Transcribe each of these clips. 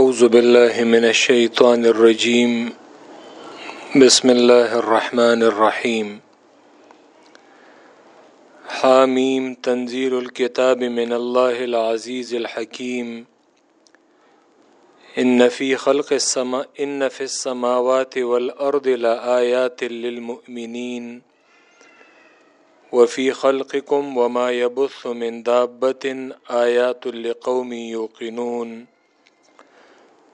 أعوذ بالله من الشيطان الرجيم. بسم الله الرحمن الرحيم. حاميم، تنزيل الكتاب من الله العزيز الحكيم. إن في خلق السماء إن في السماوات والأرض لآيات للمؤمنين. وفي خلقكم وما يبث من دابة آيات لقوم يوقنون.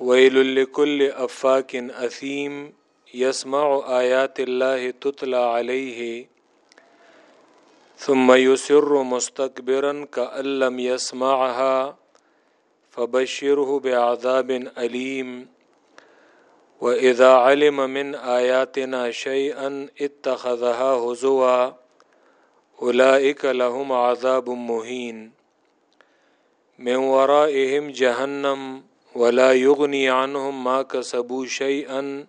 ويل لكل أفاك أثيم يسمع آيات الله تتلى عليه ثم يسر مستكبرا كأن لم فبشره بعذاب أليم وإذا علم من آياتنا شيئا اتخذها هزوا أولئك لهم عذاب مهين من ورائهم جهنم ولا يغني عنهم ما كسبوا شيئا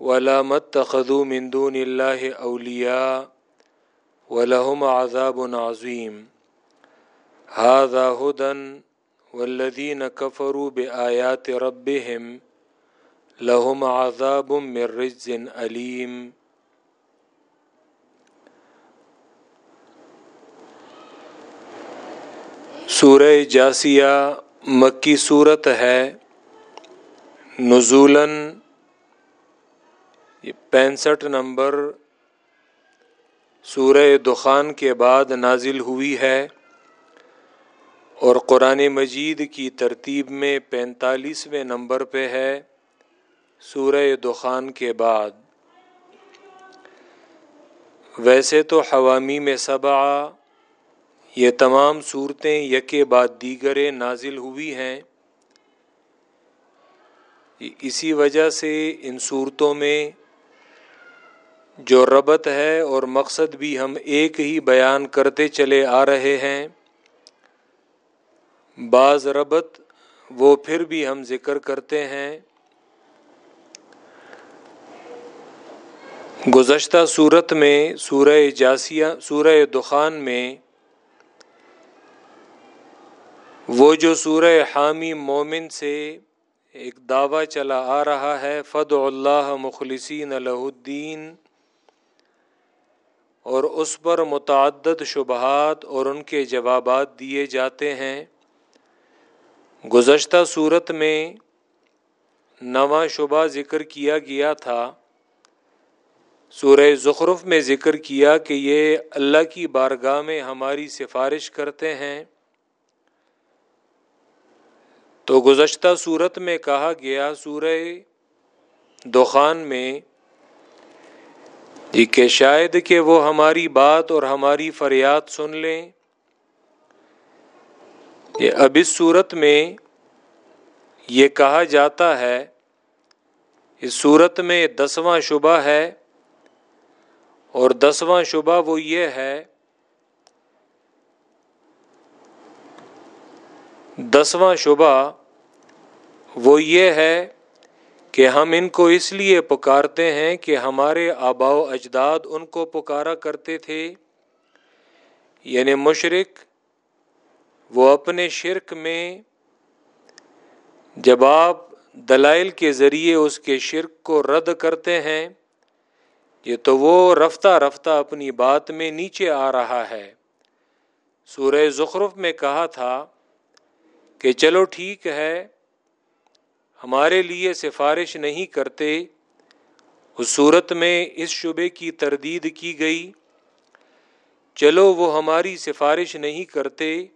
ولا ما اتخذوا من دون الله أولياء ولهم عذاب عظيم هذا هدى والذين كفروا بآيات ربهم لهم عذاب من رجز أليم سورہ جاسیہ مکی صورت ہے نزولن پینسٹھ نمبر سورہ دخان کے بعد نازل ہوئی ہے اور قرآن مجید کی ترتیب میں پینتالیسویں نمبر پہ ہے سورہ دخان کے بعد۔ ویسے تو حوامی میں صبا یہ تمام صورتیں یکے بعد دیگرے نازل ہوئی ہیں۔ اسی وجہ سے ان صورتوں میں جو ربط ہے اور مقصد بھی ہم ایک ہی بیان کرتے چلے آ رہے ہیں۔ بعض ربط وہ پھر بھی ہم ذکر کرتے ہیں۔ گزشتہ صورت میں سورہ جاسیہ، سورہ دخان میں وہ جو سورہ حامی مومن سے ایک دعویٰ چلا آ رہا ہے فد اللہ مخلصین الہ الدین اور اس پر متعدد شبہات اور ان کے جوابات دیے جاتے ہیں۔ گزشتہ صورت میں نواں شبہ ذکر کیا گیا تھا۔ سورہ زخرف میں ذکر کیا کہ یہ اللہ کی بارگاہ میں ہماری سفارش کرتے ہیں۔ تو گزشتہ صورت میں کہا گیا سورہ دخان میں جی کہ شاید کہ وہ ہماری بات اور ہماری فریاد سن لیں۔ یہ اب اس صورت میں یہ کہا جاتا ہے، اس صورت میں دسواں شبہ ہے اور دسواں شبہ وہ یہ ہے دسواں شبہ وہ یہ ہے کہ ہم ان کو اس لیے پکارتے ہیں کہ ہمارے آبا و اجداد ان کو پکارا کرتے تھے۔ یعنی مشرق وہ اپنے شرک میں جب آپ دلائل کے ذریعے اس کے شرک کو رد کرتے ہیں، یہ تو وہ رفتہ رفتہ اپنی بات میں نیچے آ رہا ہے۔ سورہ زخرف میں کہا تھا کہ چلو ٹھیک ہے، ہمارے لیے سفارش نہیں کرتے۔ اس صورت میں اس شبے کی تردید کی گئی۔ چلو وہ ہماری سفارش نہیں کرتے۔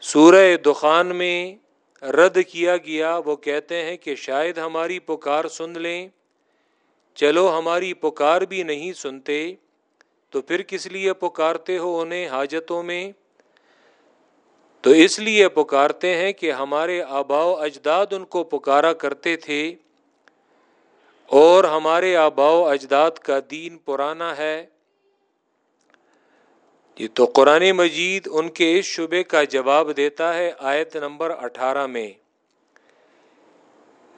سورہ دخان میں رد کیا گیا۔ وہ کہتے ہیں کہ شاید ہماری پکار سن لیں۔ چلو ہماری پکار بھی نہیں سنتے، تو پھر کس لیے پکارتے ہو انہیں حاجتوں میں؟ تو اس لیے پکارتے ہیں کہ ہمارے آبا و اجداد ان کو پکارا کرتے تھے اور ہمارے آباؤ اجداد کا دین پرانا ہے۔ یہ تو قرآن مجید ان کے اس شبے کا جواب دیتا ہے آیت نمبر اٹھارہ میں۔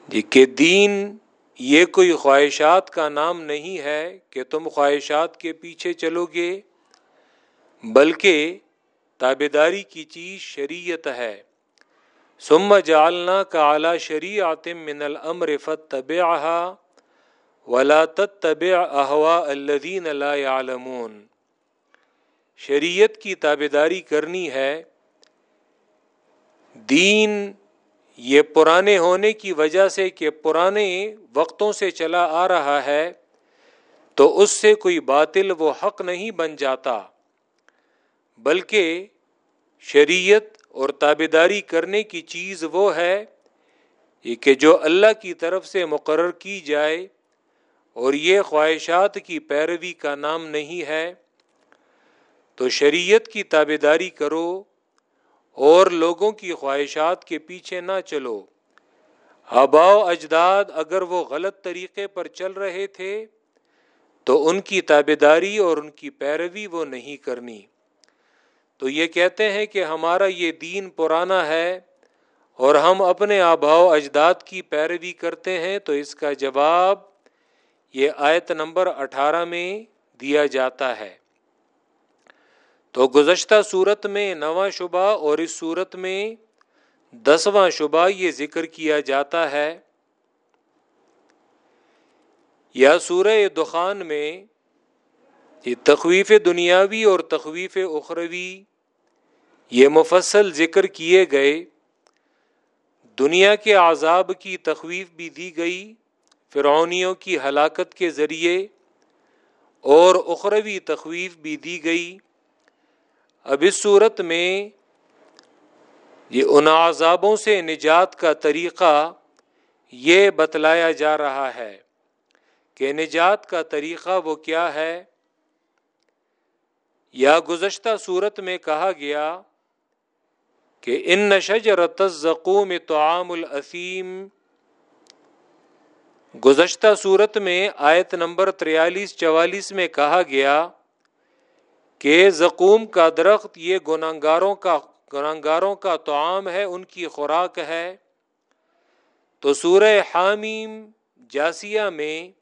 جی کہ دین یہ کوئی خواہشات کا نام نہیں ہے کہ تم خواہشات کے پیچھے چلو گے، بلکہ تابے کی چیز شریعت ہے۔ سم جالنا کا اعلیٰ شریعت من الامر فتب ولا تب احوا الدین اللہ شریعت کی تابے داری کرنی ہے۔ دین یہ پرانے ہونے کی وجہ سے کہ پرانے وقتوں سے چلا آ رہا ہے، تو اس سے کوئی باطل و حق نہیں بن جاتا، بلکہ شریعت اور تابے داری کرنے کی چیز وہ ہے کہ جو اللہ کی طرف سے مقرر کی جائے اور یہ خواہشات کی پیروی کا نام نہیں ہے، تو شریعت کی تابے داری کرو اور لوگوں کی خواہشات کے پیچھے نہ چلو۔ آباؤ اجداد اگر وہ غلط طریقے پر چل رہے تھے، تو ان کی تابے داری اور ان کی پیروی وہ نہیں کرنی۔ تو یہ کہتے ہیں کہ ہمارا یہ دین پرانا ہے اور ہم اپنے آباؤ اجداد کی پیروی کرتے ہیں، تو اس کا جواب یہ آیت نمبر اٹھارہ میں دیا جاتا ہے۔ تو گزشتہ صورت میں نواں شبہ اور اس صورت میں دسواں شبہ یہ ذکر کیا جاتا ہے۔ یا سورہ دخان میں یہ تخویف دنیاوی اور تخویف اخروی یہ مفصل ذکر کیے گئے۔ دنیا کے عذاب کی تخویف بھی دی گئی، فرعونیوں کی ہلاکت کے ذریعے، اور اخروی تخویف بھی دی گئی۔ اب اس صورت میں یہ ان عذابوں سے نجات کا طریقہ یہ بتلایا جا رہا ہے کہ نجات کا طریقہ وہ کیا ہے۔ یا گزشتہ صورت میں کہا گیا کہ ان نشج رتزقوم تو عام گزشتہ صورت میں آیت نمبر تریالیس، چوالیس میں کہا گیا کہ زقوم کا درخت یہ گناگاروں کا گناگاروں کا تعام ہے، ان کی خوراک ہے۔ تو سورہ حامیم، جاسیہ میں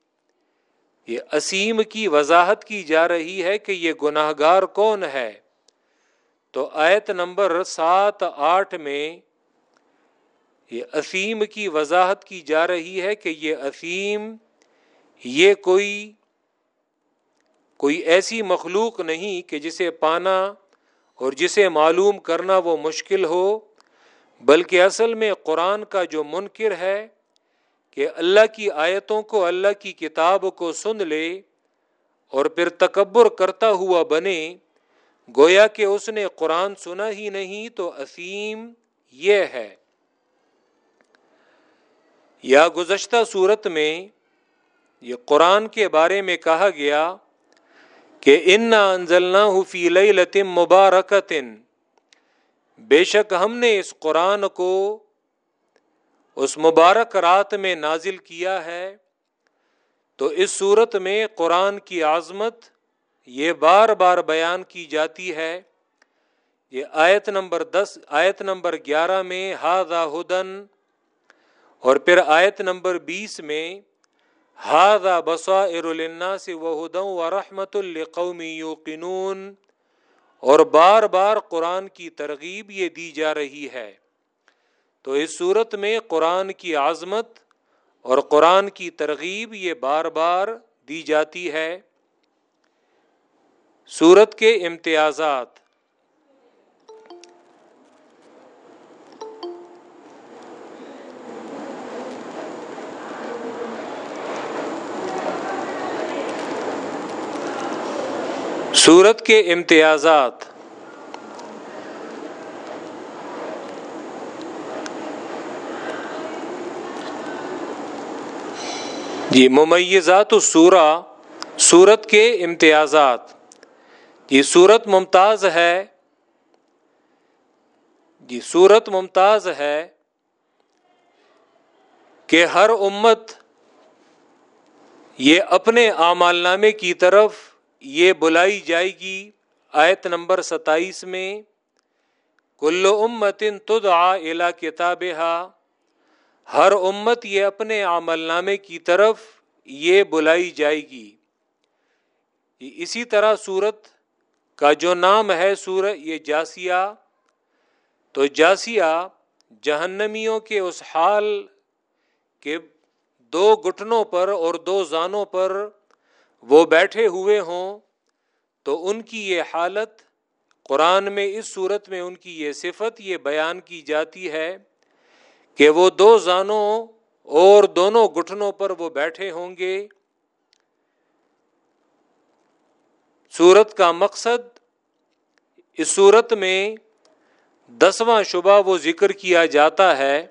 یہ اسیم کی وضاحت کی جا رہی ہے کہ یہ گناہ گار کون ہے۔ تو آیت نمبر سات آٹھ میں یہ اسیم کی وضاحت کی جا رہی ہے کہ یہ اسیم یہ کوئی کوئی ایسی مخلوق نہیں کہ جسے پانا اور جسے معلوم کرنا وہ مشکل ہو، بلکہ اصل میں قرآن کا جو منکر ہے کہ اللہ کی آیتوں کو، اللہ کی کتاب کو سن لے اور پھر تکبر کرتا ہوا بنے۔ گویا کہ اس نے قرآن سنا ہی نہیں تو اسیم یہ ہے۔ یا گزشتہ صورت میں یہ قرآن کے بارے میں کہا گیا کہ ان انزلنا فی لطم مبارکتن۔ بے شک ہم نے اس قرآن کو اس مبارک رات میں نازل کیا ہے، تو اس صورت میں قرآن کی عظمت یہ بار بار بیان کی جاتی ہے۔ یہ آیت نمبر دس، آیت نمبر گیارہ میں ہاضا ہدن اور پھر آیت نمبر بیس میں ہاضا بسا ارالناس و ہدم و رحمت القومی یوقنون اور بار بار قرآن کی ترغیب یہ دی جا رہی ہے۔ تو اس صورت میں قرآن کی عظمت اور قرآن کی ترغیب یہ بار بار دی جاتی ہے۔ صورت کے امتیازات۔ صورت کے امتیازات۔ جی ممیزات السورہ صورت کے امتیازات۔ جی صورت ممتاز ہے۔ جی صورت ممتاز ہے کہ ہر امت یہ اپنے اعمال نامے کی طرف یہ بلائی جائے گی۔ آیت نمبر ستائیس میں کلو امتن تد آ کتاب ہر امت یہ اپنے عمل نامے کی طرف یہ بلائی جائے گی۔ اسی طرح سورت کا جو نام ہے سور یہ جاسیہ، تو جاسیہ جہنمیوں کے اس حال کے دو گٹنوں پر اور دو زانوں پر وہ بیٹھے ہوئے ہوں، تو ان کی یہ حالت قرآن میں اس صورت میں ان کی یہ صفت یہ بیان کی جاتی ہے۔ کہ وہ دو زانوں اور دونوں گٹھنوں پر وہ بیٹھے ہوں گے۔ سورت کا مقصد، اس صورت میں دسواں شبہ وہ ذکر کیا جاتا ہے۔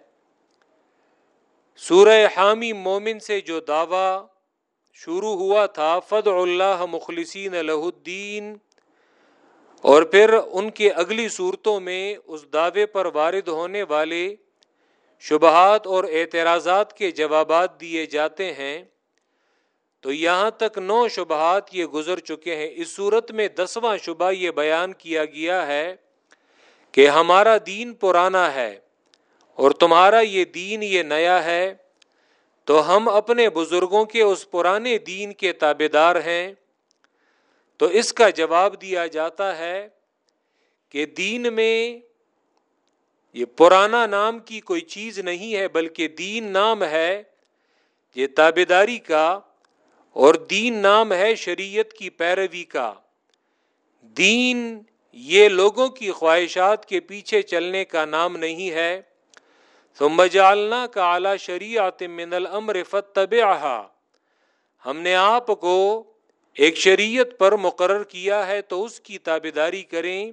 سورہ حامی مومن سے جو دعویٰ شروع ہوا تھا فد اللہ مخلصین الہ الدین اور پھر ان کے اگلی صورتوں میں اس دعوے پر وارد ہونے والے شبہات اور اعتراضات کے جوابات دیے جاتے ہیں۔ تو یہاں تک نو شبہات یہ گزر چکے ہیں۔ اس صورت میں دسواں شبہ یہ بیان کیا گیا ہے کہ ہمارا دین پرانا ہے اور تمہارا یہ دین یہ نیا ہے۔ تو ہم اپنے بزرگوں کے اس پرانے دین کے تابے دار ہیں۔ تو اس کا جواب دیا جاتا ہے کہ دین میں یہ پرانا نام کی کوئی چیز نہیں ہے، بلکہ دین نام ہے یہ تابے داری کا، اور دین نام ہے شریعت کی پیروی کا۔ دین یہ لوگوں کی خواہشات کے پیچھے چلنے کا نام نہیں ہے۔ تو مجالنا کا اعلی شریعت من الامر فتب ہم نے آپ کو ایک شریعت پر مقرر کیا ہے تو اس کی تابے داری کریں۔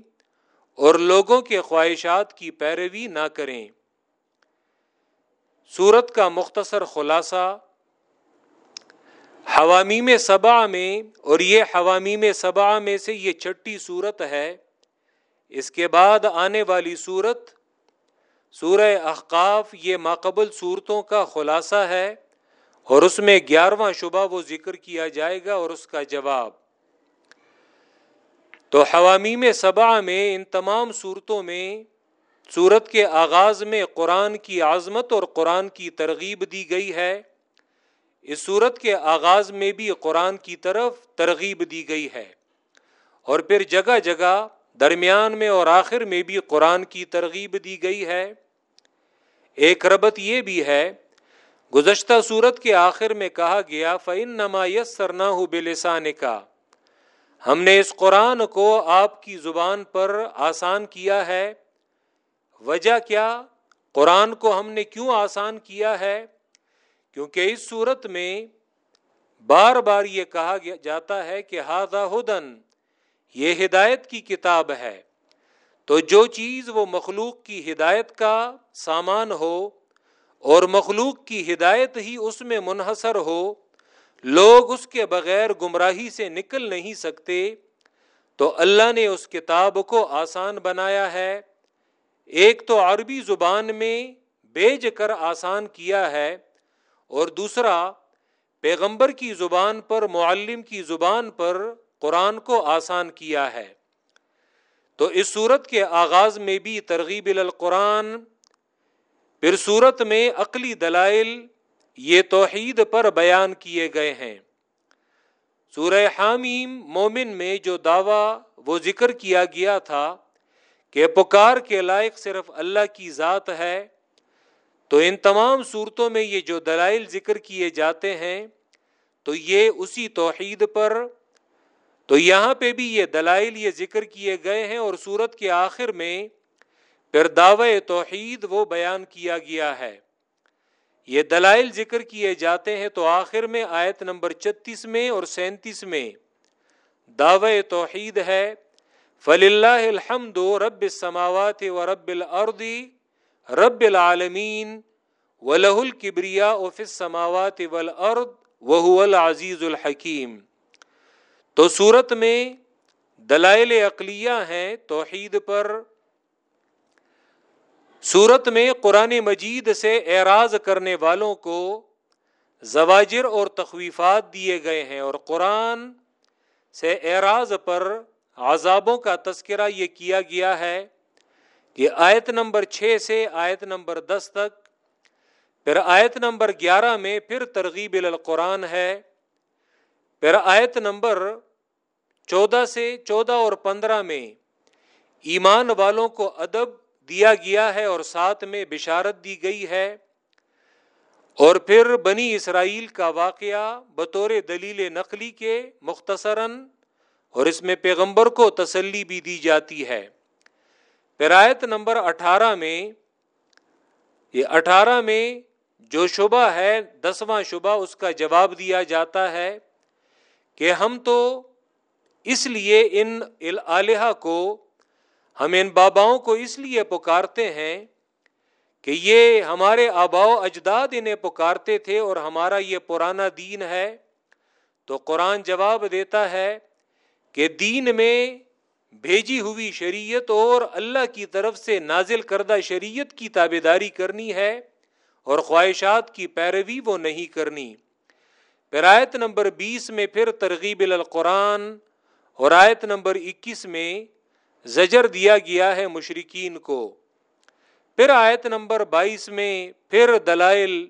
اور لوگوں کے خواہشات کی پیروی نہ کریں۔ سورت کا مختصر خلاصہ حوامی میں صبا میں، اور یہ حوامی میں صبا میں سے یہ چھٹی صورت ہے۔ اس کے بعد آنے والی صورت سورہ احقاف، یہ ماقبل صورتوں کا خلاصہ ہے، اور اس میں گیارہواں شبہ وہ ذکر کیا جائے گا اور اس کا جواب۔ تو حوامی میں صبا میں ان تمام صورتوں میں صورت کے آغاز میں قرآن کی عظمت اور قرآن کی ترغیب دی گئی ہے۔ اس صورت کے آغاز میں بھی قرآن کی طرف ترغیب دی گئی ہے۔ اور پھر جگہ جگہ درمیان میں اور آخر میں بھی قرآن کی ترغیب دی گئی ہے۔ ایک ربط یہ بھی ہے، گزشتہ صورت کے آخر میں کہا گیا فعن نما یس سرنا بلسان کا ہم نے اس قرآن کو آپ کی زبان پر آسان کیا ہے۔ وجہ کیا؟ قرآن کو ہم نے کیوں آسان کیا ہے؟ کیونکہ اس صورت میں بار بار یہ کہا جاتا ہے کہ ہاضا ہدن، یہ ہدایت کی کتاب ہے۔ تو جو چیز وہ مخلوق کی ہدایت کا سامان ہو اور مخلوق کی ہدایت ہی اس میں منحصر ہو لوگ اس کے بغیر گمراہی سے نکل نہیں سکتے، تو اللہ نے اس کتاب کو آسان بنایا ہے۔ ایک تو عربی زبان میں بیج کر آسان کیا ہے اور دوسرا، پیغمبر کی زبان پر، معلم کی زبان پر قرآن کو آسان کیا ہے۔ تو اس صورت کے آغاز میں بھی ترغیب القرآن، پھر صورت میں عقلی دلائل یہ توحید پر بیان کیے گئے ہیں۔ سورہ حامیم مومن میں جو دعویٰ، وہ ذکر کیا گیا تھا کہ پکار کے لائق صرف اللہ کی ذات ہے، تو ان تمام صورتوں میں یہ جو دلائل ذکر کیے جاتے ہیں، تو یہ اسی توحید پر، تو یہاں پہ بھی یہ دلائل یہ ذکر کیے گئے ہیں اور صورت کے آخر میں پھر دعوی توحید وہ بیان کیا گیا ہے۔ یہ دلائل ذکر کیے جاتے ہیں تو آخر میں آیت نمبر چتیس میں اور سینتیس میں۔ دعوی توحید ہے۔ فل اللہ الحمد رب السماوات و رب الردی رب العالمین ولہ الکبریا اوفس سماوات ولاد وہ العزیز الحکیم تو صورت میں دلائل اقلیہ ہیں توحید پر۔ صورت میں قرآن مجید سے اعراض کرنے والوں کو زواجر اور تخویفات دیے گئے ہیں اور قرآن سے اعراض پر عذابوں کا تذکرہ یہ کیا گیا ہے کہ آیت نمبر چھ سے آیت نمبر دس تک، پھر آیت نمبر گیارہ میں پھر ترغیب القرآن ہے، پھر آیت نمبر چودہ سے چودہ اور پندرہ میں ایمان والوں کو ادب دیا گیا ہے اور ساتھ میں بشارت دی گئی ہے۔ اور پھر بنی اسرائیل کا واقعہ بطور دلیل نقلی کے مختصراً اور اس میں پیغمبر کو تسلی بھی دی جاتی ہے۔ پرایت نمبر اٹھارہ میں، یہ اٹھارہ میں جو شبہ ہے، دسواں شبہ، اس کا جواب دیا جاتا ہے کہ ہم تو اس لیے ان الہ کو ہم ان باباؤں کو اس لیے پکارتے ہیں کہ یہ ہمارے آباؤ اجداد انہیں پکارتے تھے اور ہمارا یہ پرانا دین ہے۔ تو قرآن جواب دیتا ہے کہ دین میں بھیجی ہوئی شریعت اور اللہ کی طرف سے نازل کردہ شریعت کی تابے داری کرنی ہے اور خواہشات کی پیروی وہ نہیں کرنی۔ پھر آیت نمبر بیس میں پھر ترغیب القرآن اور آیت نمبر اکیس میں زجر دیا گیا ہے مشرقین کو۔ پھر آیت نمبر بائیس میں پھر دلائل،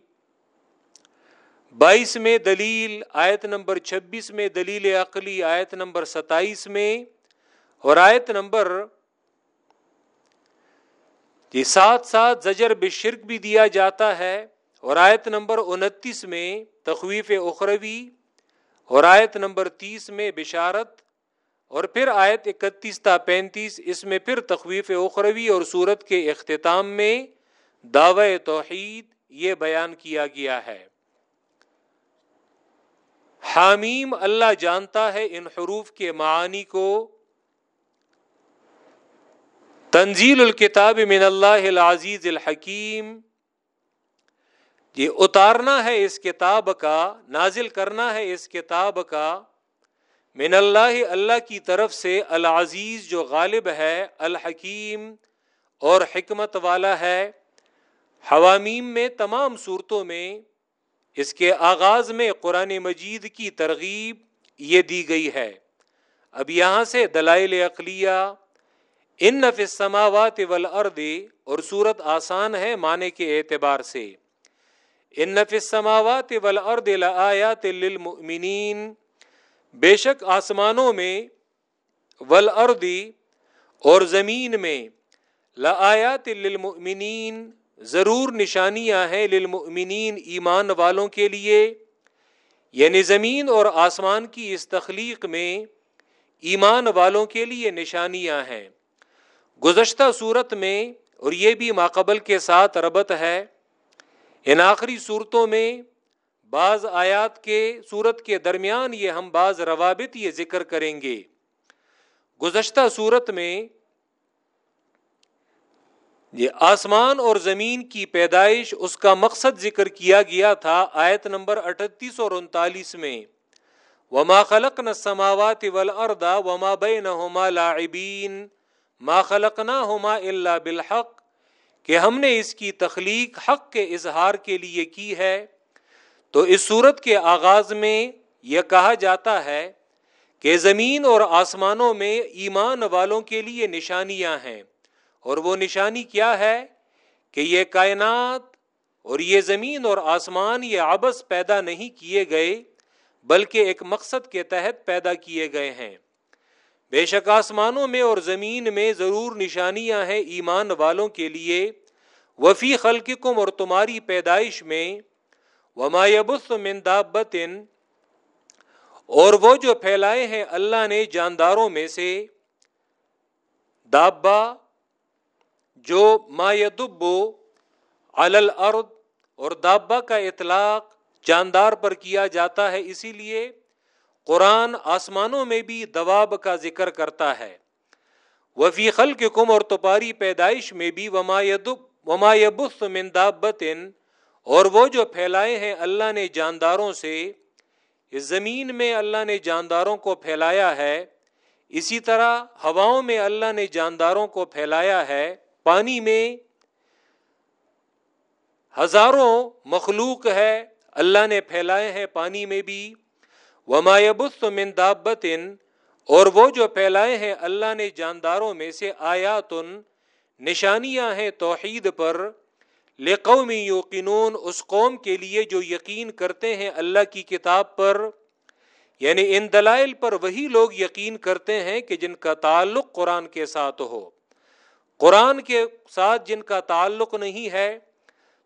بائیس میں دلیل، آیت نمبر چھبیس میں دلیل عقلی، آیت نمبر ستائیس میں، اور آیت نمبر یہ ساتھ ساتھ زجر بشرک بھی دیا جاتا ہے، اور آیت نمبر انتیس میں تخویف اخروی، اور آیت نمبر تیس میں بشارت اور پھر آیت اکتیس تا پینتیس، اس میں پھر تخویف اخروی اور صورت کے اختتام میں دعوی توحید یہ بیان کیا گیا ہے۔ حامیم، اللہ جانتا ہے ان حروف کے معانی کو۔ تنزیل الکتاب من اللہ العزیز الحکیم۔ یہ اتارنا ہے اس کتاب کا، نازل کرنا ہے اس کتاب کا۔ من اللہ اللہ کی طرف سے العزیز جو غالب ہے، الحکیم اور حکمت والا ہے۔ حوامیم میں تمام صورتوں میں اس کے آغاز میں قرآن مجید کی ترغیب یہ دی گئی ہے۔ اب یہاں سے دلائل اقلیہ ان نف سماوات والارض، اور صورت آسان ہے معنی کے اعتبار سے۔ ان نف سماوات والارض لآیات للمؤمنین بے شک آسمانوں میں ولردی اور زمین میں لآیات للمؤمنین ضرور نشانیاں ہیں للمؤمنین ایمان والوں کے لیے۔ یعنی زمین اور آسمان کی اس تخلیق میں ایمان والوں کے لیے نشانیاں ہیں۔ گزشتہ صورت میں، اور یہ بھی ماقبل کے ساتھ ربط ہے، ان آخری صورتوں میں بعض آیات کے صورت کے درمیان یہ ہم بعض روابط یہ ذکر کریں گے۔ گزشتہ صورت میں یہ آسمان اور زمین کی پیدائش اس کا مقصد ذکر کیا گیا تھا آیت نمبر اٹھتیس اور انتالیس میں۔ وما خلق نہ سماوات ولردا وما بے نہ لاعبین ما خلق نہ ہوما اللہ بالحق۔ کہ ہم نے اس کی تخلیق حق کے اظہار کے لیے کی ہے۔ تو اس صورت کے آغاز میں یہ کہا جاتا ہے کہ زمین اور آسمانوں میں ایمان والوں کے لیے نشانیاں ہیں۔ اور وہ نشانی کیا ہے؟ کہ یہ کائنات اور یہ زمین اور آسمان یہ آبس پیدا نہیں کیے گئے، بلکہ ایک مقصد کے تحت پیدا کیے گئے ہیں۔ بے شک آسمانوں میں اور زمین میں ضرور نشانیاں ہیں ایمان والوں کے لیے۔ وفی خلقکم اور تمہاری پیدائش میں وما يبث من دابت اور وہ جو پھیلائے ہیں اللہ نے جانداروں میں سے دابا جو ما یدبو الارض اور دابا کا اطلاق جاندار پر کیا جاتا ہے، اسی لیے قرآن آسمانوں میں بھی دواب کا ذکر کرتا ہے۔ وفی خلق کم اور تپاری پیدائش میں بھی۔ وما وما یبث من دابت اور وہ جو پھیلائے ہیں اللہ نے جانداروں سے، اس زمین میں اللہ نے جانداروں کو پھیلایا ہے، اسی طرح ہواؤں میں اللہ نے جانداروں کو پھیلایا ہے، پانی میں ہزاروں مخلوق ہے اللہ نے پھیلائے ہیں پانی میں بھی۔ ومایبس من دابتن اور وہ جو پھیلائے ہیں اللہ نے جانداروں میں سے آیاتن، نشانیاں ہیں توحید پر۔ لقومی یوقنون، اس قوم کے لیے جو یقین کرتے ہیں اللہ کی کتاب پر یعنی ان دلائل پر وہی لوگ یقین کرتے ہیں کہ جن کا تعلق قرآن کے ساتھ ہو۔ قرآن کے ساتھ جن کا تعلق نہیں ہے،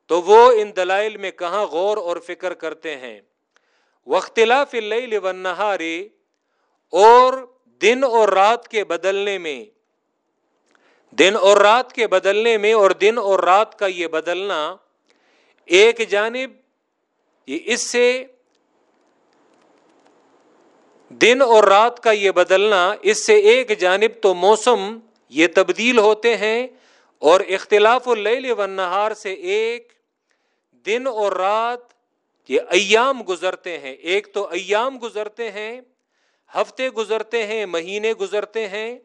تو وہ ان دلائل میں کہاں غور اور فکر کرتے ہیں۔ وختلاف اللیل والنہار اور دن اور رات کے بدلنے میں دن اور رات کے بدلنے میں اور دن اور رات کا یہ بدلنا ایک جانب، یہ اس سے دن اور رات کا یہ بدلنا، اس سے ایک جانب تو موسم یہ تبدیل ہوتے ہیں اور اختلاف اللیل والنہار سے ایک دن اور رات یہ ایام گزرتے ہیں۔ ایک تو ایام گزرتے ہیں، ہفتے گزرتے ہیں، مہینے گزرتے ہیں۔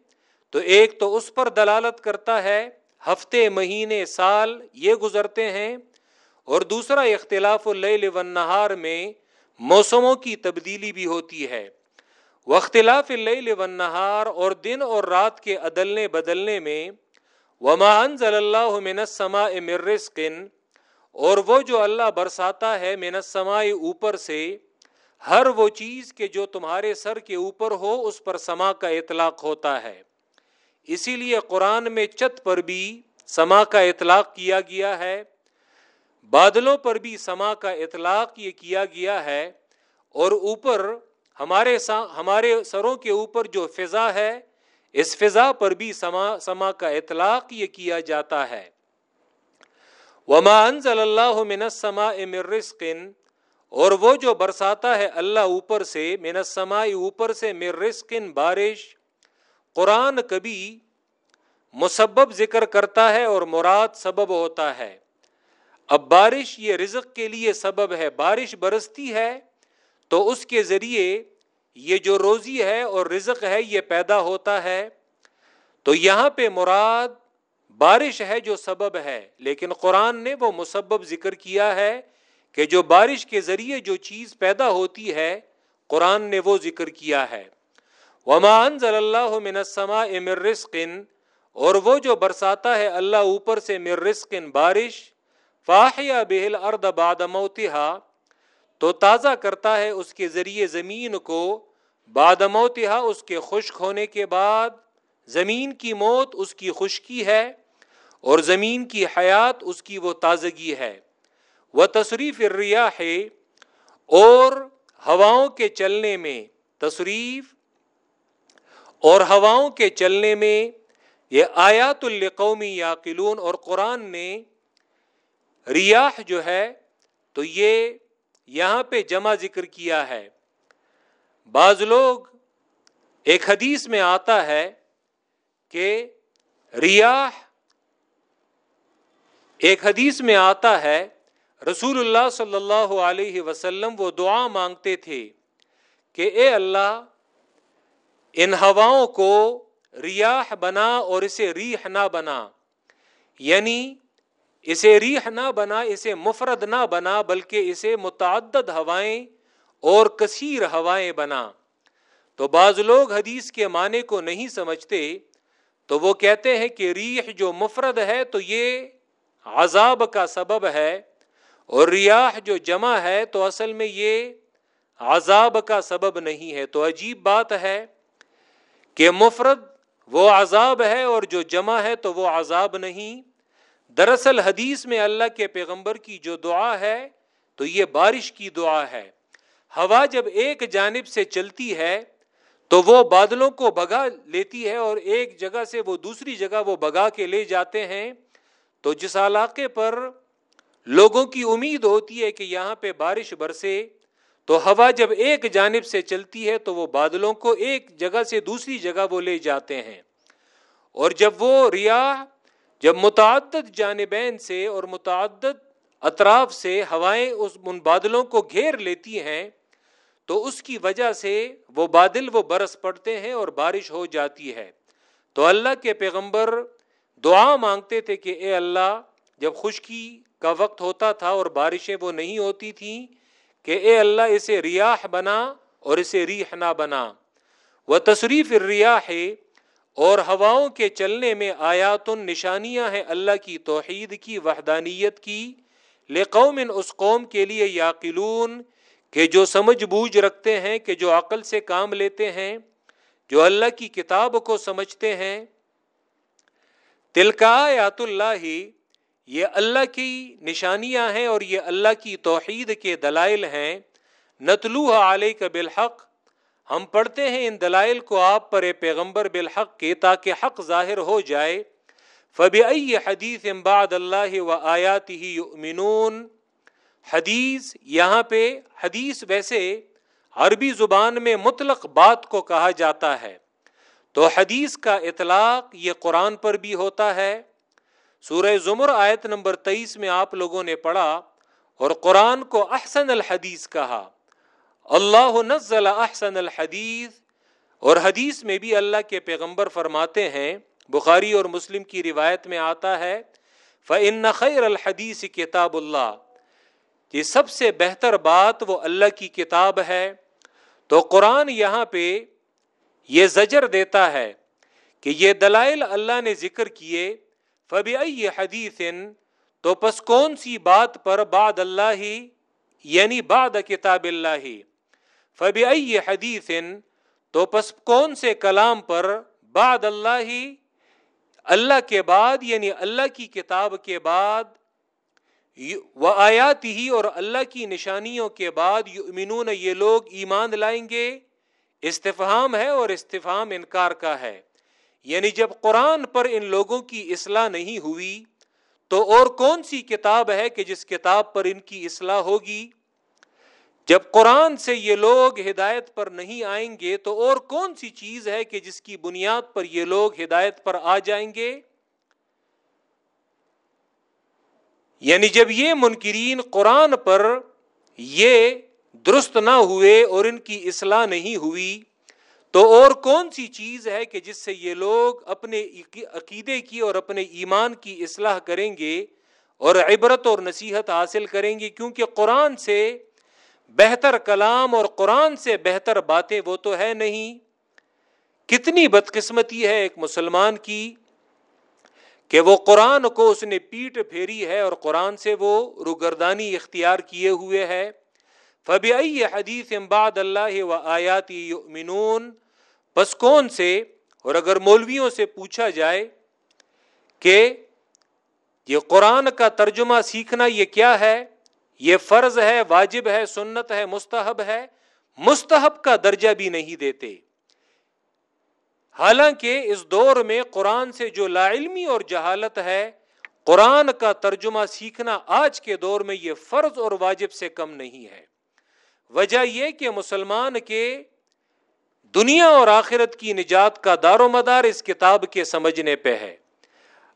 تو ایک تو اس پر دلالت کرتا ہے، ہفتے، مہینے، سال یہ گزرتے ہیں۔ اور دوسرا، اختلاف اللیل والنہار میں موسموں کی تبدیلی بھی ہوتی ہے۔ وختلاف اللیل والنہار اور دن اور رات کے عدلنے بدلنے میں وما انزل اللہ من السماء من رزق، اور وہ جو اللہ برساتا ہے من السماء اوپر سے، ہر وہ چیز کے جو تمہارے سر کے اوپر ہو، اس پر سما کا اطلاق ہوتا ہے۔ اسی لیے قرآن میں چت پر بھی سما کا اطلاق کیا گیا ہے۔ بادلوں پر بھی سما کا اطلاق یہ کیا گیا ہے۔ اور اوپر ہمارے ہمارے سروں کے اوپر جو فضا ہے، اس فضا پر بھی سما سما کا اطلاق یہ کیا جاتا ہے۔ وما انزل اللہ من السماء من رزق۔ اور وہ جو برساتا ہے اللہ اوپر سے، من السماء اوپر سے، من رزق، بارش۔ قرآن کبھی مسبب ذکر کرتا ہے اور مراد سبب ہوتا ہے۔ اب بارش یہ رزق کے لیے سبب ہے، بارش برستی ہے تو اس کے ذریعے یہ جو روزی ہے اور رزق ہے یہ پیدا ہوتا ہے۔ تو یہاں پہ مراد بارش ہے جو سبب ہے، لیکن قرآن نے وہ مسبب ذکر کیا ہے کہ جو بارش کے ذریعے جو چیز پیدا ہوتی ہے، قرآن نے وہ ذکر کیا ہے۔ وما انزل اللہ من السماء من رزق، اور وہ جو برساتا ہے اللہ اوپر سے من رزق بارش فاحیا بہل ارد بعد موتها۔ تو تازہ کرتا ہے اس کے ذریعے زمین کو، بعد موتها اس کے خشک ہونے کے بعد۔ زمین کی موت اس کی خشکی ہے، اور زمین کی حیات اس کی وہ تازگی ہے۔ وہ تصریف ریا ہے اور ہواؤں کے چلنے میں تصریف اور ہواؤں کے چلنے میں یہ آیات القومی یا قلون اور قرآن نے ریاح جو ہے تو یہ یہاں پہ جمع ذکر کیا ہے۔ بعض لوگ ایک حدیث میں آتا ہے کہ ریاح ایک حدیث میں آتا ہے، رسول اللہ صلی اللہ علیہ وسلم وہ دعا مانگتے تھے کہ اے اللہ ان ہواؤں کو ریاح بنا اور اسے ریح نہ بنا۔ یعنی اسے ریح نہ بنا، اسے مفرد نہ بنا، بلکہ اسے متعدد ہوائیں اور کثیر ہوائیں بنا۔ تو بعض لوگ حدیث کے معنی کو نہیں سمجھتے، تو وہ کہتے ہیں کہ ریح جو مفرد ہے تو یہ عذاب کا سبب ہے، اور ریاح جو جمع ہے تو اصل میں یہ عذاب کا سبب نہیں ہے۔ تو عجیب بات ہے کہ مفرد وہ عذاب ہے اور جو جمع ہے تو وہ عذاب نہیں۔ دراصل حدیث میں اللہ کے پیغمبر کی جو دعا ہے تو یہ بارش کی دعا ہے۔ ہوا جب ایک جانب سے چلتی ہے تو وہ بادلوں کو بگا لیتی ہے اور ایک جگہ سے وہ دوسری جگہ وہ بگا کے لے جاتے ہیں۔ تو جس علاقے پر لوگوں کی امید ہوتی ہے کہ یہاں پہ بارش برسے تو ہوا جب ایک جانب سے چلتی ہے تو وہ بادلوں کو ایک جگہ سے دوسری جگہ وہ لے جاتے ہیں۔ اور جب وہ ریاح جب متعدد جانبین سے اور متعدد اطراف سے ہوائیں اس، ان بادلوں کو گھیر لیتی ہیں، تو اس کی وجہ سے وہ بادل وہ برس پڑتے ہیں اور بارش ہو جاتی ہے۔ تو اللہ کے پیغمبر دعا مانگتے تھے کہ اے اللہ، جب خشکی کا وقت ہوتا تھا اور بارشیں وہ نہیں ہوتی تھیں کہ اے اللہ اسے ریاح بنا اور اسے ریح نہ بنا۔ وہ تصریف ریاح اور ہواؤں کے چلنے میں آیات نشانیاں ہیں اللہ کی توحید کی، وحدانیت کی۔ لے قوم اس قوم کے لیے یاقلون، کہ جو سمجھ بوجھ رکھتے ہیں، کہ جو عقل سے کام لیتے ہیں، جو اللہ کی کتاب کو سمجھتے ہیں۔ تلکا یات اللہ ہی یہ اللہ کی نشانیاں ہیں اور یہ اللہ کی توحید کے دلائل ہیں۔ نتلو علیہ کا بالحق، ہم پڑھتے ہیں ان دلائل کو آپ پر پیغمبر بالحق کے تاکہ حق ظاہر ہو جائے۔ فب حدیث امباد اللہ و آیات ہی امنون حدیث، یہاں پہ حدیث ویسے عربی زبان میں مطلق بات کو کہا جاتا ہے۔ تو حدیث کا اطلاق یہ قرآن پر بھی ہوتا ہے۔ سورہ زمر آیت نمبر تیئیس میں آپ لوگوں نے پڑھا اور قرآن کو احسن الحدیث کہا۔ اللہ نزل احسن الحدیث۔ اور حدیث میں بھی اللہ کے پیغمبر فرماتے ہیں، بخاری اور مسلم کی روایت میں آتا ہے فن خیر الحدیث کتاب اللہ یہ سب سے بہتر بات وہ اللہ کی کتاب ہے۔ تو قرآن یہاں پہ یہ زجر دیتا ہے کہ یہ دلائل اللہ نے ذکر کیے فبی حدیث تو پس کون سی بات پر بعد اللہ یعنی بعد کتاب اللہ؟ فبی حدیث تو پس کون سے کلام پر بعد اللہ اللہ کے بعد یعنی اللہ کی کتاب کے بعد وہ آیات ہی اور اللہ کی نشانیوں کے بعد یؤمنون، یہ لوگ ایمان لائیں گے؟ استفہام ہے اور استفہام انکار کا ہے۔ یعنی جب قرآن پر ان لوگوں کی اصلاح نہیں ہوئی، تو اور کون سی کتاب ہے کہ جس کتاب پر ان کی اصلاح ہوگی؟ جب قرآن سے یہ لوگ ہدایت پر نہیں آئیں گے، تو اور کون سی چیز ہے کہ جس کی بنیاد پر یہ لوگ ہدایت پر آ جائیں گے؟ یعنی جب یہ منکرین قرآن پر یہ درست نہ ہوئے اور ان کی اصلاح نہیں ہوئی تو اور کون سی چیز ہے کہ جس سے یہ لوگ اپنے عقیدے کی اور اپنے ایمان کی اصلاح کریں گے اور عبرت اور نصیحت حاصل کریں گے؟ کیونکہ قرآن سے بہتر کلام اور قرآن سے بہتر باتیں وہ تو ہے نہیں۔ کتنی بدقسمتی ہے ایک مسلمان کی کہ وہ قرآن کو اس نے پیٹ پھیری ہے اور قرآن سے وہ روگردانی اختیار کیے ہوئے ہے۔ فبی حدیث امباد اللہ و آیاتی منون بس کون سے؟ اور اگر مولویوں سے پوچھا جائے کہ یہ قرآن کا ترجمہ سیکھنا یہ کیا ہے؟ یہ فرض ہے، واجب ہے، سنت ہے، مستحب ہے؟ مستحب کا درجہ بھی نہیں دیتے۔ حالانکہ اس دور میں قرآن سے جو لا علمی اور جہالت ہے، قرآن کا ترجمہ سیکھنا آج کے دور میں یہ فرض اور واجب سے کم نہیں ہے۔ وجہ یہ کہ مسلمان کے دنیا اور آخرت کی نجات کا دار و مدار اس کتاب کے سمجھنے پہ ہے۔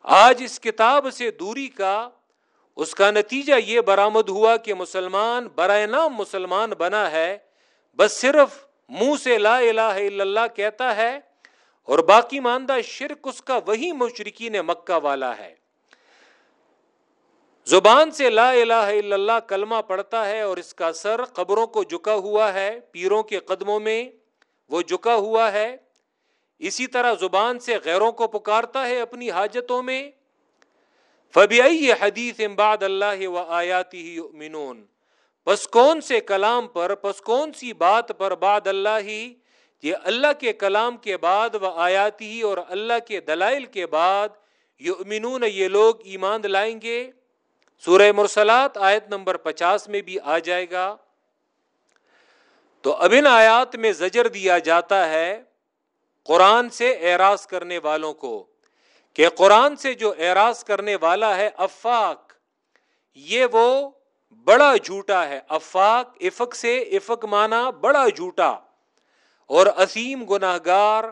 آج اس کتاب سے دوری کا، اس کا نتیجہ یہ برآمد ہوا کہ مسلمان برائے نام مسلمان بنا ہے، بس صرف منہ سے لا الہ الا اللہ کہتا ہے اور باقی ماندہ شرک اس کا وہی مشرقین مکہ والا ہے۔ زبان سے لا الہ الا اللہ کلمہ پڑتا ہے اور اس کا سر قبروں کو جکا ہوا ہے، پیروں کے قدموں میں وہ جکا ہوا ہے، اسی طرح زبان سے غیروں کو پکارتا ہے اپنی حاجتوں میں۔ فبی حدیث امباد اللہ و آیاتی ہی منون پس کون سے کلام پر، پس کون سی بات پر بعد اللہ؟ ہی یہ اللہ کے کلام کے بعد و آیاتی ہی اور اللہ کے دلائل کے بعد یؤمنون، یہ لوگ ایمان لائیں گے۔ سورہ مرسلات آیت نمبر پچاس میں بھی آ جائے گا۔ تو اب ان آیات میں زجر دیا جاتا ہے قرآن سے اعراض کرنے والوں کو کہ قرآن سے جو اعراض کرنے والا ہے افاق، یہ وہ بڑا جھوٹا ہے۔ افاق، افق سے افق مانا بڑا جھوٹا۔ اور عظیم گناہ گار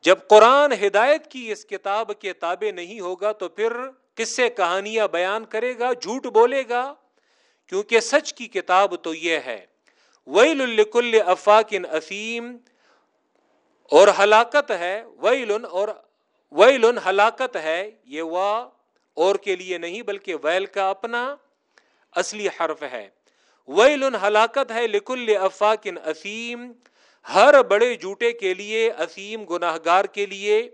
جب قرآن ہدایت کی اس کتاب کے تابع نہیں ہوگا تو پھر کس سے کہانیاں بیان کرے گا، جھوٹ بولے گا؟ کیونکہ سچ کی کتاب تو یہ ہے۔ ویل الکل افاقن اسیم اور ہلاکت ہے، ویل اور ویل ہلاکت ہے، یہ وا اور کے لیے نہیں، بلکہ ویل کا اپنا اصلی حرف ہے۔ ویل ہلاکت ہے لکل افاقن اسیم ہر بڑے جھوٹے کے لیے اسیم گناہ گار کے لیے۔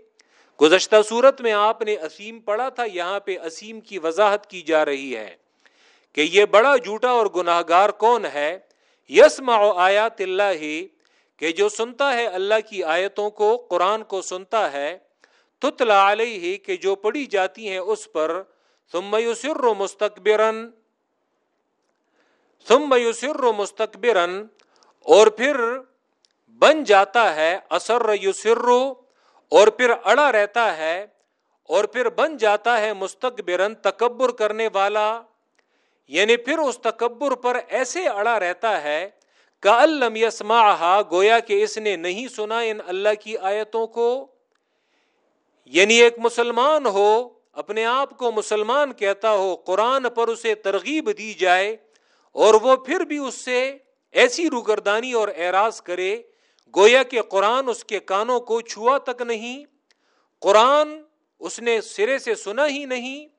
گزشتہ صورت میں آپ نے اسیم پڑھا تھا، یہاں پہ اسیم کی وضاحت کی جا رہی ہے کہ یہ بڑا جھوٹا اور گناہ گار کون ہے۔ یسما آیات اللہ ہی کہ جو سنتا ہے اللہ کی آیتوں کو، قرآن کو سنتا ہے، تتلا علیہ کہ جو پڑھی جاتی ہیں اس پر، ثم یسر مستقبرن ثم یسر مستقبرن اور پھر بن جاتا ہے اثر یسر، اور پھر اڑا رہتا ہے، اور پھر بن جاتا ہے مستقبرن تکبر کرنے والا۔ یعنی پھر اس تکبر پر ایسے اڑا رہتا ہے کا الم یسما گویا کہ اس نے نہیں سنا ان اللہ کی آیتوں کو۔ یعنی ایک مسلمان ہو، اپنے آپ کو مسلمان کہتا ہو، قرآن پر اسے ترغیب دی جائے اور وہ پھر بھی اس سے ایسی روگردانی اور اعراض کرے، گویا کہ قرآن اس کے کانوں کو چھوا تک نہیں۔ قرآن اس نے سرے سے سنا ہی نہیں۔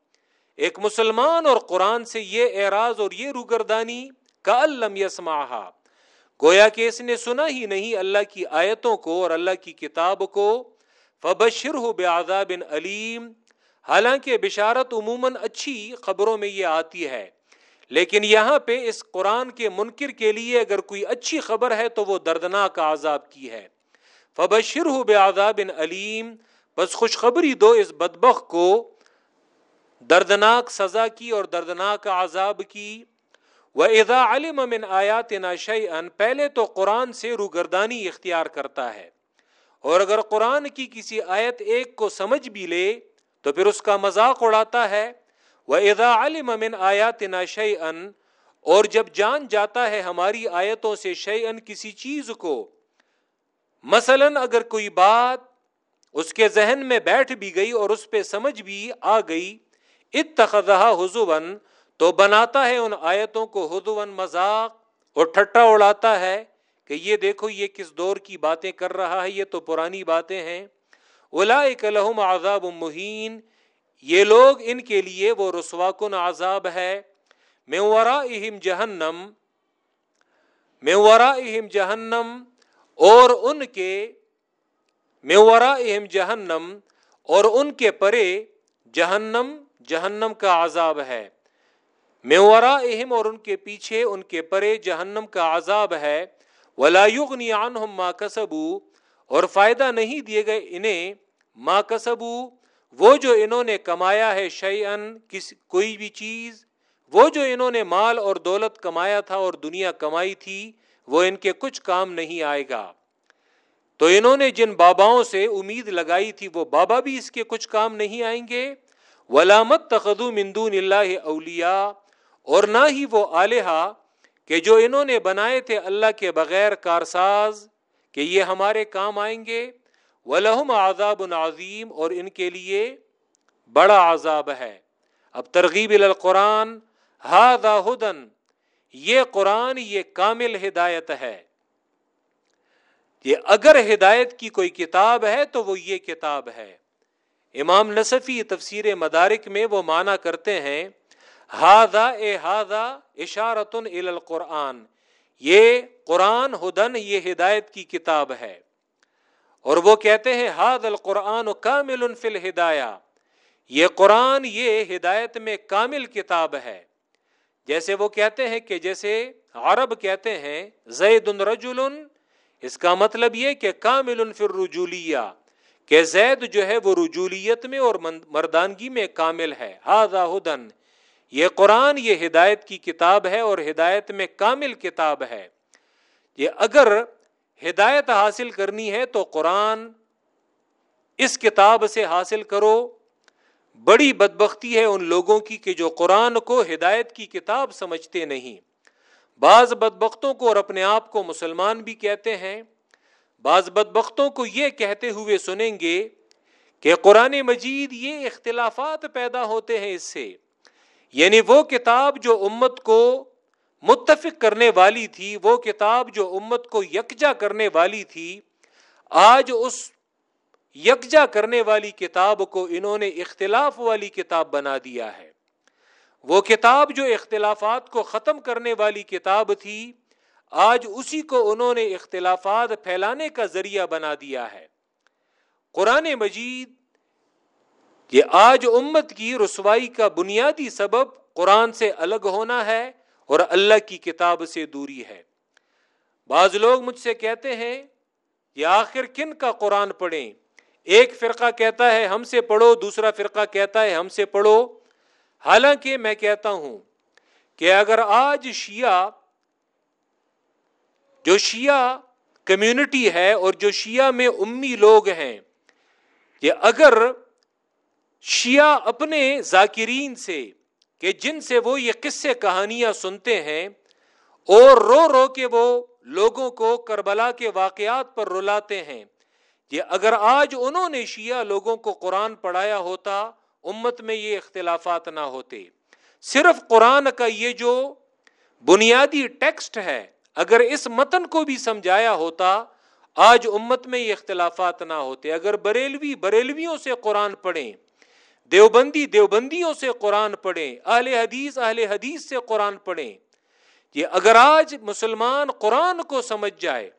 ایک مسلمان اور قرآن سے یہ اعراض اور یہ روگردانی کا الم یسما گویا کہ اس نے سنا ہی نہیں اللہ کی آیتوں کو اور اللہ کی کتاب کو۔ فبشر ہو بے علیم۔ حالانکہ بشارت عموماً اچھی خبروں میں یہ آتی ہے۔ لیکن یہاں پہ اس قرآن کے منکر کے لیے اگر کوئی اچھی خبر ہے تو وہ دردناک عذاب کی ہے۔ فبشر ہو بے علیم۔ بس خوشخبری دو اس بدبخ کو۔ دردناک سزا کی اور دردناک عذاب کی۔ وہ ادا علم امن آیات ناشی ان پہلے تو قرآن سے روگردانی اختیار کرتا ہے۔ اور اگر قرآن کی کسی آیت ایک کو سمجھ بھی لے، تو پھر اس کا مذاق اڑاتا ہے۔ وہ ادا علم امن آیات ناشی ان اور جب جان جاتا ہے ہماری آیتوں سے شی ان کسی چیز کو، مثلا اگر کوئی بات اس کے ذہن میں بیٹھ بھی گئی اور اس پہ سمجھ بھی آ گئی اتخذہ حضون تو بناتا ہے ان آیتوں کو حضون مذاق اور ٹھٹا اڑاتا ہے کہ یہ دیکھو یہ کس دور کی باتیں کر رہا ہے، یہ تو پرانی باتیں ہیں۔ اولئک لہم عذاب مہین، یہ لوگ ان کے لیے وہ رسوا کن عذاب ہے۔ میں ورائہم جہنم میں ورائہم جہنم اور ان کے میں ورائہم جہنم اور ان کے پرے جہنم جہنم کا عذاب ہے۔ میورا اہم اور ان کے پیچھے، ان کے پرے جہنم کا عذاب ہے۔ ولا یغنی عنہم ما کسبو اور فائدہ نہیں دیے گئے انہیں ما کسبو وہ جو انہوں نے کمایا ہے شیئن کس، کوئی بھی چیز۔ وہ جو انہوں نے مال اور دولت کمایا تھا اور دنیا کمائی تھی، وہ ان کے کچھ کام نہیں آئے گا۔ تو انہوں نے جن باباؤں سے امید لگائی تھی، وہ بابا بھی اس کے کچھ کام نہیں آئیں گے؟ ولامت تخدو مندون اللہ اولیا اور نہ ہی وہ آلیہ کہ جو انہوں نے بنائے تھے اللہ کے بغیر کارساز کہ یہ ہمارے کام آئیں گے۔ ولہم عذاب عظیم اور ان کے لیے بڑا عذاب ہے۔ اب ترغیب القرآن ہاضا ہدن یہ قرآن، یہ کامل ہدایت ہے۔ یہ اگر ہدایت کی کوئی کتاب ہے تو وہ یہ کتاب ہے۔ امام نصفی تفسیر مدارک میں وہ معنی کرتے ہیں ہاضا اے ہاضا اشارت القرآن یہ قرآن ہدن، یہ ہدایت کی کتاب ہے۔ اور وہ کہتے ہیں ہاد القرآن کامل فی الہدایہ یہ قرآن، یہ ہدایت میں کامل کتاب ہے۔ جیسے وہ کہتے ہیں کہ جیسے عرب کہتے ہیں، زید رجل اس کا مطلب یہ کہ کامل فی الرجولیہ۔ کہ زید جو ہے وہ رجولیت میں اور مردانگی میں کامل ہے۔ ہاضا ہدن۔ یہ قرآن، یہ ہدایت کی کتاب ہے اور ہدایت میں کامل کتاب ہے۔ یہ اگر ہدایت حاصل کرنی ہے تو قرآن اس کتاب سے حاصل کرو۔ بڑی بدبختی ہے ان لوگوں کی کہ جو قرآن کو ہدایت کی کتاب سمجھتے نہیں۔ بعض بدبختوں کو اور اپنے آپ کو مسلمان بھی کہتے ہیں۔ بعض بدبختوں کو یہ کہتے ہوئے سنیں گے کہ قرآن مجید یہ اختلافات پیدا ہوتے ہیں اس سے۔ یعنی وہ کتاب جو امت کو متفق کرنے والی تھی، وہ کتاب جو امت کو یکجا کرنے والی تھی، آج اس یکجا کرنے والی کتاب کو انہوں نے اختلاف والی کتاب بنا دیا ہے۔ وہ کتاب جو اختلافات کو ختم کرنے والی کتاب تھی آج اسی کو انہوں نے اختلافات پھیلانے کا ذریعہ بنا دیا ہے۔ قرآن مجید یہ آج امت کی رسوائی کا بنیادی سبب قرآن سے الگ ہونا ہے اور اللہ کی کتاب سے دوری ہے۔ بعض لوگ مجھ سے کہتے ہیں، یہ آخر کن کا قرآن پڑھیں؟ ایک فرقہ کہتا ہے، ہم سے پڑھو دوسرا فرقہ کہتا ہے، ہم سے پڑھو حالانکہ میں کہتا ہوں کہ اگر آج شیعہ جو شیعہ کمیونٹی ہے اور جو شیعہ میں امی لوگ ہیں کہ اگر شیعہ اپنے ذاکرین سے، کہ جن سے وہ یہ قصے کہانیاں سنتے ہیں اور رو رو کے وہ لوگوں کو کربلا کے واقعات پر رلاتے ہیں کہ اگر آج انہوں نے شیعہ لوگوں کو قرآن پڑھایا ہوتا، امت میں یہ اختلافات نہ ہوتے۔ صرف قرآن کا یہ جو بنیادی ٹیکسٹ ہے اگر اس متن کو بھی سمجھایا ہوتا، آج امت میں یہ اختلافات نہ ہوتے۔ اگر بریلوی بریلویوں سے قرآن پڑھیں، دیوبندی دیوبندیوں سے قرآن پڑھیں، اہل حدیث اہل حدیث سے قرآن پڑھیں، یہ اگر آج مسلمان قرآن کو سمجھ جائے،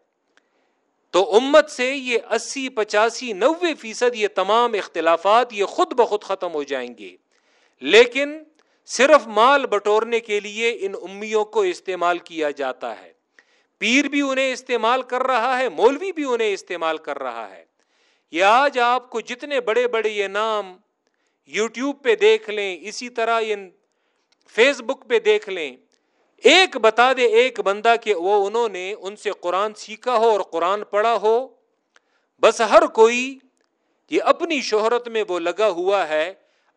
تو امت سے یہ اسی پچاسی نوے فیصد یہ تمام اختلافات یہ خود بخود ختم ہو جائیں گے۔ لیکن صرف مال بٹورنے کے لیے ان امیوں کو استعمال کیا جاتا ہے۔ پیر بھی انہیں استعمال کر رہا ہے، مولوی بھی انہیں استعمال کر رہا ہے۔ یہ آج آپ کو جتنے بڑے بڑے یہ نام یوٹیوب پہ دیکھ لیں، اسی طرح ان فیس بک پہ دیکھ لیں، ایک بتا دے ایک بندہ کہ وہ انہوں نے ان سے قرآن سیکھا ہو اور قرآن پڑھا ہو۔ بس ہر کوئی یہ اپنی شہرت میں وہ لگا ہوا ہے،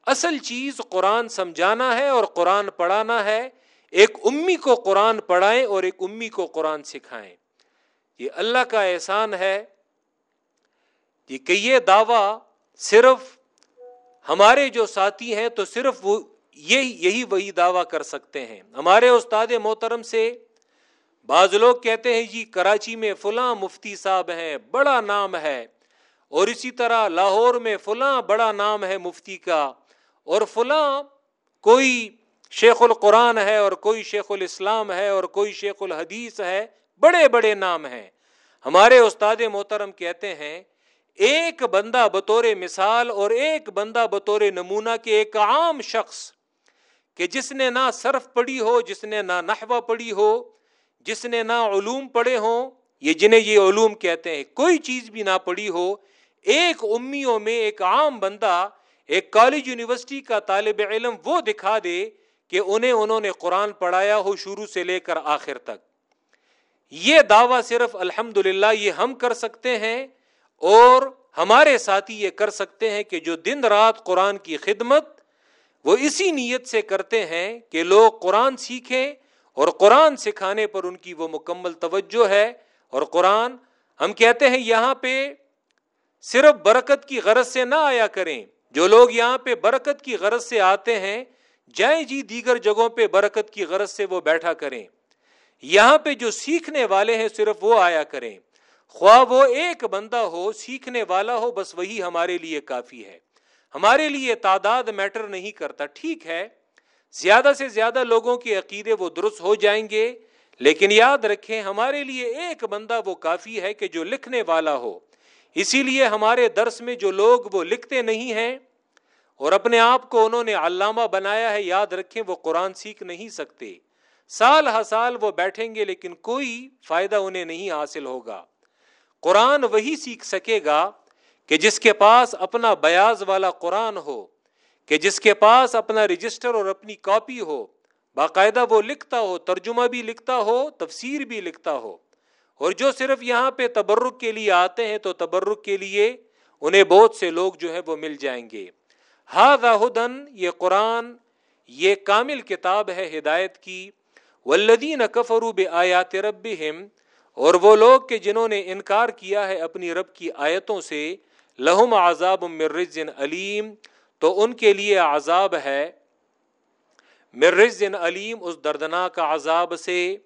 اصل چیز قرآن سمجھانا ہے اور قرآن پڑھانا ہے۔ ایک امی کو قرآن پڑھائیں اور ایک امی کو قرآن سکھائیں۔ یہ اللہ کا احسان ہے۔ کہ یہ دعویٰ صرف ہمارے جو ساتھی ہیں تو صرف وہ یہی یہی وہی دعویٰ کر سکتے ہیں۔ ہمارے استاد محترم سے بعض لوگ کہتے ہیں جی کراچی میں فلاں مفتی صاحب ہیں، بڑا نام ہے۔ اور اسی طرح لاہور میں فلاں بڑا نام ہے مفتی کا۔ اور فلاں کوئی شیخ القرآن ہے اور کوئی شیخ الاسلام ہے اور کوئی شیخ الحدیث ہے، بڑے بڑے نام ہیں۔ ہمارے استاد محترم کہتے ہیں، ایک بندہ بطور مثال اور ایک بندہ بطور نمونہ کے ایک عام شخص کہ جس نے نہ صرف پڑھی ہو، جس نے نہ نحوہ پڑھی ہو، جس نے نہ علوم پڑھے ہوں، یہ جنہیں یہ علوم کہتے ہیں، کوئی چیز بھی نہ پڑھی ہو، ایک امیوں میں ایک عام بندہ، ایک کالج یونیورسٹی کا طالب علم وہ دکھا دے کہ انہیں انہوں نے قرآن پڑھایا ہو شروع سے لے کر آخر تک۔ یہ دعویٰ صرف الحمد یہ ہم کر سکتے ہیں اور ہمارے ساتھی یہ کر سکتے ہیں کہ جو دن رات قرآن کی خدمت وہ اسی نیت سے کرتے ہیں کہ لوگ قرآن سیکھیں اور قرآن سکھانے پر ان کی وہ مکمل توجہ ہے۔ اور قرآن ہم کہتے ہیں یہاں پہ صرف برکت کی غرض سے نہ آیا کریں۔ جو لوگ یہاں پہ برکت کی غرض سے آتے ہیں جائیں جی دیگر جگہوں پہ برکت کی غرض سے وہ بیٹھا کریں۔ یہاں پہ جو سیکھنے والے ہیں صرف وہ آیا کریں۔ خواہ وہ ایک بندہ ہو، سیکھنے والا ہو، بس وہی ہمارے لیے کافی ہے۔ ہمارے لیے تعداد میٹر نہیں کرتا، ٹھیک ہے۔ زیادہ سے زیادہ لوگوں کے عقیدے وہ درست ہو جائیں گے۔ لیکن یاد رکھیں، ہمارے لیے ایک بندہ وہ کافی ہے کہ جو لکھنے والا ہو۔ اسی لیے ہمارے درس میں جو لوگ وہ لکھتے نہیں ہیں اور اپنے آپ کو انہوں نے علامہ بنایا ہے، یاد رکھیں، وہ قرآن سیکھ نہیں سکتے۔ سال ہر سال وہ بیٹھیں گے، لیکن کوئی فائدہ انہیں نہیں حاصل ہوگا۔ قرآن وہی سیکھ سکے گا کہ جس کے پاس اپنا بیاض والا قرآن ہو، کہ جس کے پاس اپنا رجسٹر اور اپنی کاپی ہو۔ باقاعدہ وہ لکھتا ہو، ترجمہ بھی لکھتا ہو، تفسیر بھی لکھتا ہو۔ اور جو صرف یہاں پہ تبرک کے لیے آتے ہیں، تو تبرک کے لیے انہیں بہت سے لوگ جو ہے وہ مل جائیں گے۔ ہدن یہ قرآن، یہ کامل کتاب ہے ہدایت کی ولدین کفرو بے آیات رب اور وہ لوگ کہ جنہوں نے انکار کیا ہے اپنی رب کی آیتوں سے، لہم عذاب مرزن علیم، تو ان کے لیے عذاب ہے۔ مرزن علیم، اس دردناک عذاب سے،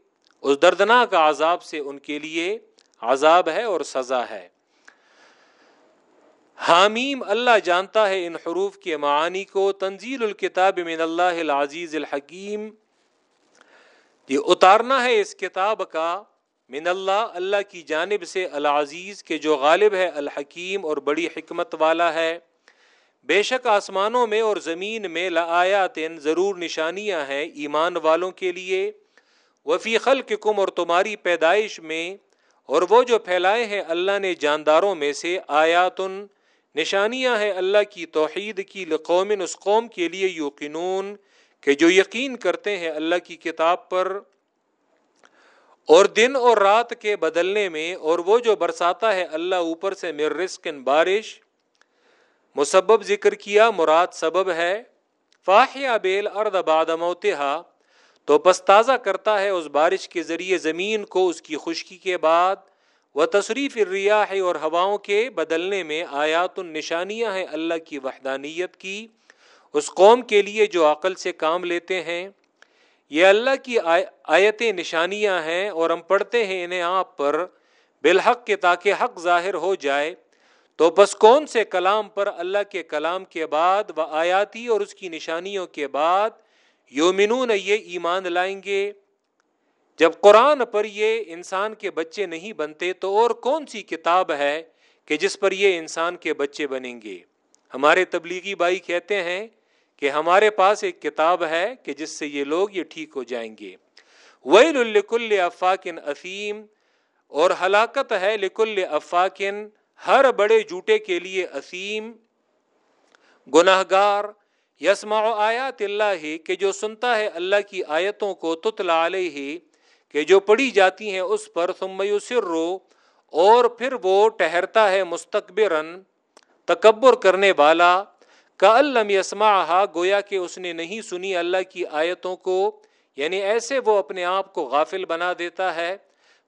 اس دردناک عذاب سے ان کے لیے عذاب ہے اور سزا ہے۔ حامیم اللہ جانتا ہے ان حروف کے معانی کو، تنزیل الکتاب من اللہ العزیز الحکیم۔ یہ اتارنا ہے اس کتاب کا من اللہ اللہ کی جانب سے العزیز کے جو غالب ہے، الحکیم اور بڑی حکمت والا ہے۔ بے شک آسمانوں میں اور زمین میں لآیات ضرور نشانیاں ہیں ایمان والوں کے لیے۔ وفی خلق کم اور تمہاری پیدائش میں، اور وہ جو پھیلائے ہیں اللہ نے جانداروں میں سے آیاتن نشانیاں ہیں اللہ کی توحید کی لقوم اس قوم کے لیے یوقنون کہ جو یقین کرتے ہیں اللہ کی کتاب پر اور دن اور رات کے بدلنے میں اور وہ جو برساتا ہے اللہ اوپر سے مر رسکن بارش، مسبب ذکر کیا، مراد سبب ہے۔ فاحیہ بیل ارد باد موتحا تو پس تازہ کرتا ہے اس بارش کے ذریعے زمین کو اس کی خشکی کے بعد۔ وہ تصریف ریاح اور ہواؤں کے بدلنے میں آیات النشانیاں ہیں اللہ کی وحدانیت کی۔ اس قوم کے لیے جو عقل سے کام لیتے ہیں، یہ اللہ کی آیتیں نشانیاں ہیں اور ہم پڑھتے ہیں انہیں آپ پر بالحق کے تاکہ حق ظاہر ہو جائے۔ تو بس کون سے کلام پر اللہ کے کلام کے بعد و آیاتی اور اس کی نشانیوں کے بعد یومنون یہ ایمان لائیں گے؟ جب قرآن پر یہ انسان کے بچے نہیں بنتے تو اور کون سی کتاب ہے کہ جس پر یہ انسان کے بچے بنیں گے؟ ہمارے تبلیغی بھائی کہتے ہیں کہ ہمارے پاس ایک کتاب ہے کہ جس سے یہ لوگ یہ ٹھیک ہو جائیں گے۔ ویل الکل افاقن افیم اور ہلاکت ہے لکل افاقن ہر بڑے جوٹے کے لیے اسیم گناہ گار یسما آیات اللہ کہ جو سنتا ہے اللہ کی آیتوں کو تتلا علیہ۔ کہ جو پڑھی جاتی ہیں اس پر ثم یسرو اور پھر وہ ٹہرتا ہے مستقبرن تکبر کرنے والا کا علم یسما گویا کہ اس نے نہیں سنی اللہ کی آیتوں کو یعنی ایسے وہ اپنے آپ کو غافل بنا دیتا ہے۔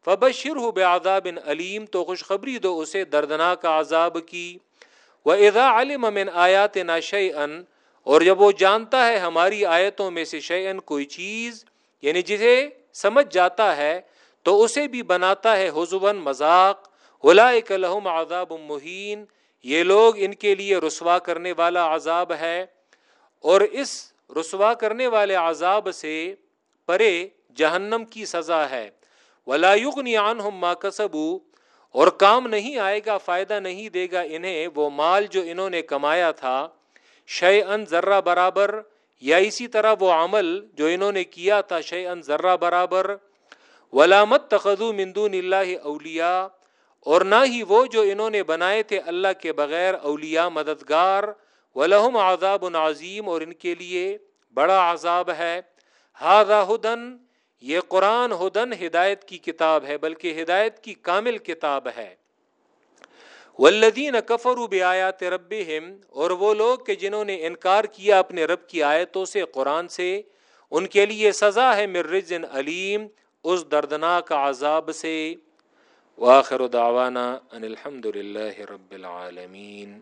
فبشر ہو بے علیم، تو خوشخبری دو اسے دردناک عذاب کی۔ وہ ادا علم امن آیات ناش ان اور جب وہ جانتا ہے ہماری آیتوں میں سے شعین کوئی چیز یعنی جسے سمجھ جاتا ہے تو اسے بھی بناتا ہے حضون مذاق۔ اولائک لہم عذاب مہین۔ یہ لوگ ان کے لیے رسوا کرنے والا عذاب ہے۔ اور اس رسوا کرنے والے عذاب سے پرے جہنم کی سزا ہے۔ ولا ولاغنی عنہم ما کسبو اور کام نہیں آئے گا، فائدہ نہیں دے گا انہیں۔ وہ مال جو انہوں نے کمایا تھا شے ان ذرہ برابر۔ یا اسی طرح وہ عمل جو انہوں نے کیا تھا شے ان ذرہ برابر ولامت تخذو مندون اللہ اولیا اور نہ ہی وہ جو انہوں نے بنائے تھے اللہ کے بغیر اولیاء مددگار ولہم عذاب عظیم اور ان کے لیے بڑا عذاب ہے۔ ہاضا ہدن یہ قرآن ہدن ہدایت کی کتاب ہے، بلکہ ہدایت کی کامل کتاب ہے۔ والذین کفروا بآیات رب اور وہ لوگ کہ جنہوں نے انکار کیا اپنے رب کی آیتوں سے، قرآن سے، ان کے لیے سزا ہے مررجن علیم، اس دردناک عذاب سے۔ واخر دعوانا ان الحمد للہ رب العالمین۔